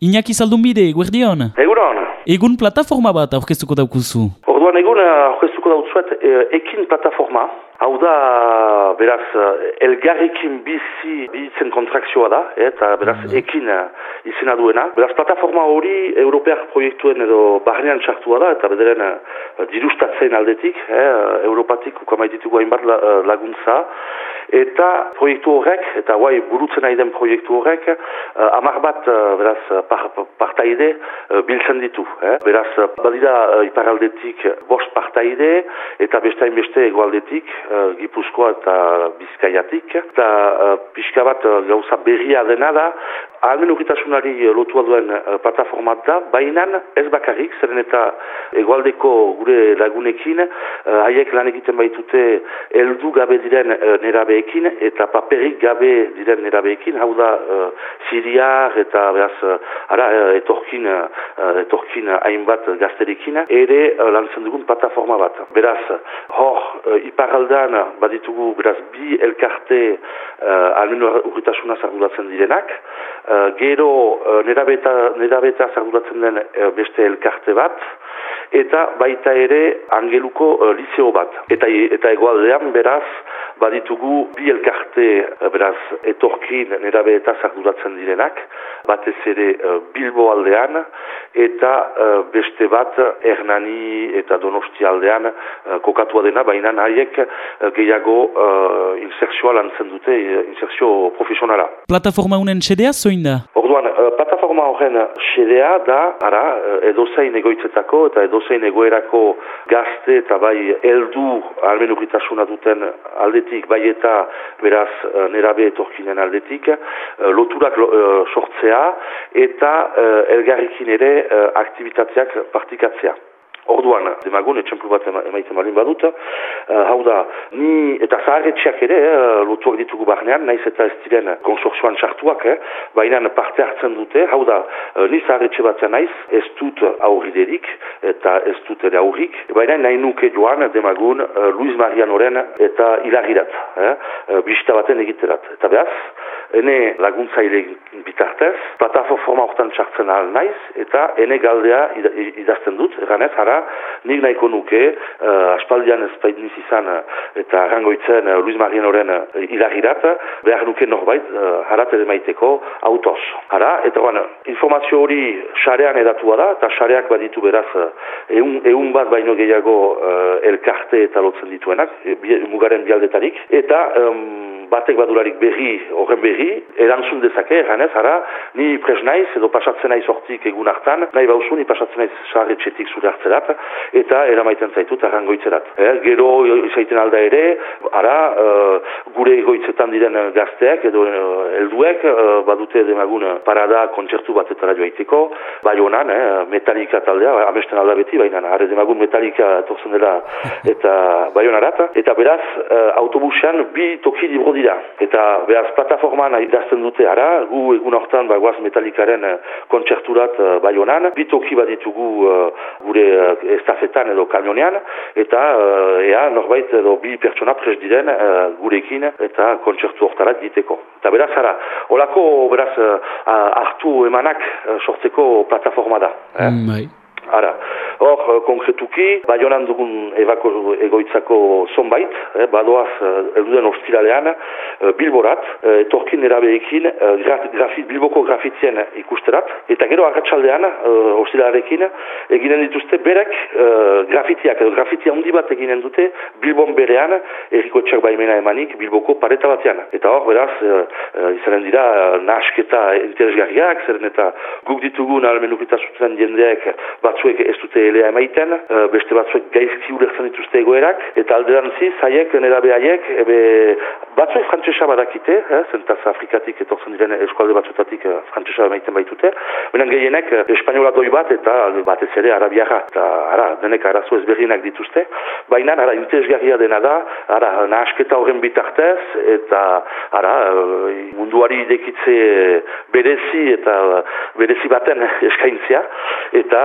Iñaki Zaldunbide, guerdion. Egunon. Egun plataforma bat aurkeztuko daukuzu. Orduan egun eh, aurkeztuko dautzuet eh, ekin plataforma. Hau da, beraz, eh, elgarrekin bizi bizitzen kontrakzioa da, eta beraz, ekin uh, izena duena. Beraz, plataforma hori europeak proiektuen edo barnean txartua da, eta bederen dirustatzen aldetik, eh, europatik ukamaititugu hainbat laguntza. Eta proiektu horrek, eta guai burutzen nahi den proiektu horrek, uh, amar bat, uh, beraz, par, partaide uh, biltzen ditu. Eh? Beraz, badira uh, iparaldetik bost partaide, eta bestain beste egualdetik, uh, gipuzkoa eta bizkaiatik. Eta uh, pixka bat uh, gauza berria dena da, Almen urritasunari lotua duen uh, plataforma da, baina ez bakarrik, zeren eta egualdeko gure lagunekin, haiek lan egiten baitute heldu gabe diren uh, nerabe nerabeekin eta paperik gabe diren nerabeekin, hau da uh, Siriar eta beraz, uh, ara, uh, etorkin, uh, etorkin hainbat gazterekin, ere uh, lantzen dugun plataforma bat. Beraz, hor, uh, iparaldan baditugu, beraz, bi elkarte uh, almen urritasuna zarduratzen direnak, uh, gero uh, nerabeta, nerabeta zarduratzen den uh, beste elkarte bat, eta baita ere angeluko uh, liceo bat. Eta, eta egoaldean, beraz, baditugu bi elkarte eh, beraz etorkin nerabe eta zarduratzen direnak, batez ere uh, Bilbo aldean eta uh, beste bat Hernani eta Donosti aldean kokatua dena, baina haiek gehiago uh, inserzioa lantzen dute, inserzio profesionala. Plataforma unen txedea zoin da? Orduan, plataforma horren txedea da, ara, edozein egoitzetako eta edozein egoerako gazte eta bai eldu almenukritasuna duten aldetik aldetik, bai eta beraz uh, nerabe etorkinen aldetik, uh, loturak uh, sortzea eta elgarrikin ere aktivitateak partikatzea. Orduan, demagun, etxemplu bat emaiten balin badut, uh, hau da, ni eta zaharretxeak ere, uh, lotuak ditugu barnean, naiz eta ez diren konsortzioan txartuak, eh, baina parte hartzen dute, hau da, uh, ni zaharretxe bat naiz, ez dut aurriderik eta ez dut ere aurrik, baina nahi nuke joan, demagun, uh, Luis Marianoren eta hilagirat, eh, uh, bista baten egiterat. Eta behaz, ene laguntzaile bitartez, plataforma hortan txartzen ahal naiz, eta ene galdea idazten dut, eganez, hara, nik nahiko nuke, uh, aspaldian ez baitniz izan, uh, eta rangoitzen uh, Luis Marienoren uh, idagirat, behar nuke norbait, uh, harat ere maiteko autos. Hara, eta bueno, informazio hori xarean edatua da, eta xareak baditu beraz, eun, eun bat baino gehiago uh, elkarte eta lotzen dituenak, e, mugaren bialdetarik, eta batek badularik berri, horren berri, erantzun dezake, janez, ara, ni pres naiz, edo pasatzen naiz hortik egun hartan, nahi bauzu, ni pasatzen naiz sarretxetik zure hartzerat, eta eramaiten zaitut arrangoitzerat. Eh, gero izaiten alda ere, ara, uh, gure egoitzetan diren gazteak, edo uh, elduek, uh, badute demagun parada kontzertu batetara joaiteko, bai honan, eh, metalika taldea, amesten alda beti, baina, are demagun metalika torzen dela, eta bai honarat, eta beraz, autobusean bi toki libro dira. Eta behaz plataforman idazten dute ara, gu egun hortan bagoaz metalikaren uh, kontzerturat uh, bai honan, bitoki bat ditugu uh, gure estafetan edo kamionean, eta uh, ea norbait edo bi pertsona pres diren uh, gurekin eta kontzertu hortarat diteko. Eta beraz ara, holako beraz uh, hartu emanak sortzeko plataforma da. Eh? Mm, bai. Ara, hor, eh, konkretuki, baionan dugun ebako egoitzako zonbait, eh, badoaz, eh, elduden ostiralean, eh, bilborat, eh, etorkin erabeekin, grafit, bilboko grafitien ikusterat, eta gero agatsaldean, eh, ostiralearekin, eginen dituzte berek grafitiak, edo grafiti handi bat eginen dute, bilbon berean, erriko txak baimena emanik, bilboko pareta batean. Eta hor, beraz, eh, izanen dira, nasketa interesgarriak, zeren eta guk ditugun almenukita zuten jendeak bat batzuek ez dute elea emaiten, uh, beste batzuek gaizki ulertzen dituzte egoerak, eta alderantzi, zaiek, nera behaiek, ebe, batzuek frantzesa badakite, eh, zentaz Afrikatik etortzen diren eskualde batzutatik uh, frantzesa emaiten baitute, benen gehienek uh, espainola doi bat eta batez ere arabiara, eta ara, denek arazo ezberdinak dituzte, baina ara, interesgarria dena da, ara, nahasketa horren bitartez, eta ara, munduari idekitze berezi eta berezi baten eskaintzia, eta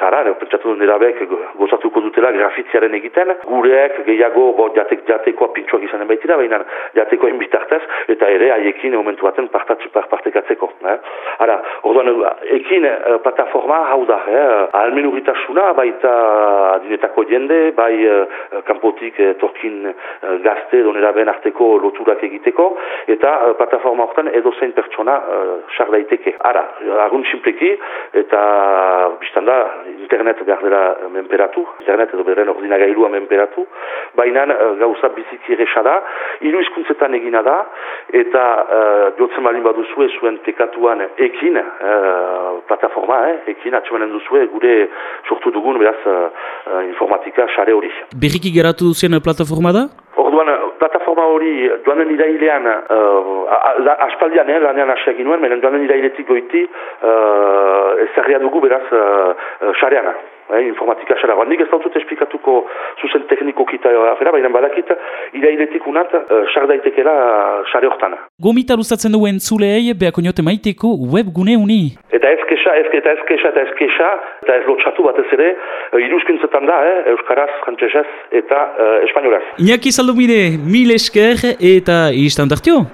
gara, pentsatu nerabek gozatuko dutela grafitziaren egiten, gureek gehiago bo, jatek, jatekoa pintxoak izanen baitira, baina jatekoen bitartez, eta ere haiekin momentu baten partatzu, par, partekatzeko. Eh? Ara, orduan, ekin uh, plataforma hau da, eh? almen urritasuna, baita adinetako jende, bai uh, kanpotik uh, torkin uh, gazte doneraben arteko loturak egiteko, eta uh, plataforma horretan edo zein pertsona uh, daiteke. Ara, agun simpleki, eta biztanda internet behar dela menperatu, internet edo beren ordinagailua menperatu, baina uh, gauza biziki erresa da, hiru hizkuntzetan egina da, eta uh, jotzen balin baduzue zuen tekatuan ekin, uh, plataforma, eh, ekin atxemanen duzue, gure sortu dugun, beraz, uh, informatika xare hori. Berriki geratu duzien plataforma da? Orduan, plataforma hori joanen irailean, uh, aspaldian, eh, lanean asiak inuen, menen joanen irailetik goiti, uh, ezarria dugu beraz xarean. Uh, eh, informatika xara. Nik ez dut esplikatuko zuzen tekniko kita afera, baina badakit, irailetik unat, xar daitekela xare hortan. Gomita luzatzen duen zuleei, behako niote maiteko webgune uni. Eta ezkesa, ezke, eta ezkesa, eta ezkesa, eta ez lotxatu batez ere, iruzkintzetan da, eh, Euskaraz, Frantzesez eta uh, Espainolaz. Iñaki Saldomide, mil esker eta iztan dartio?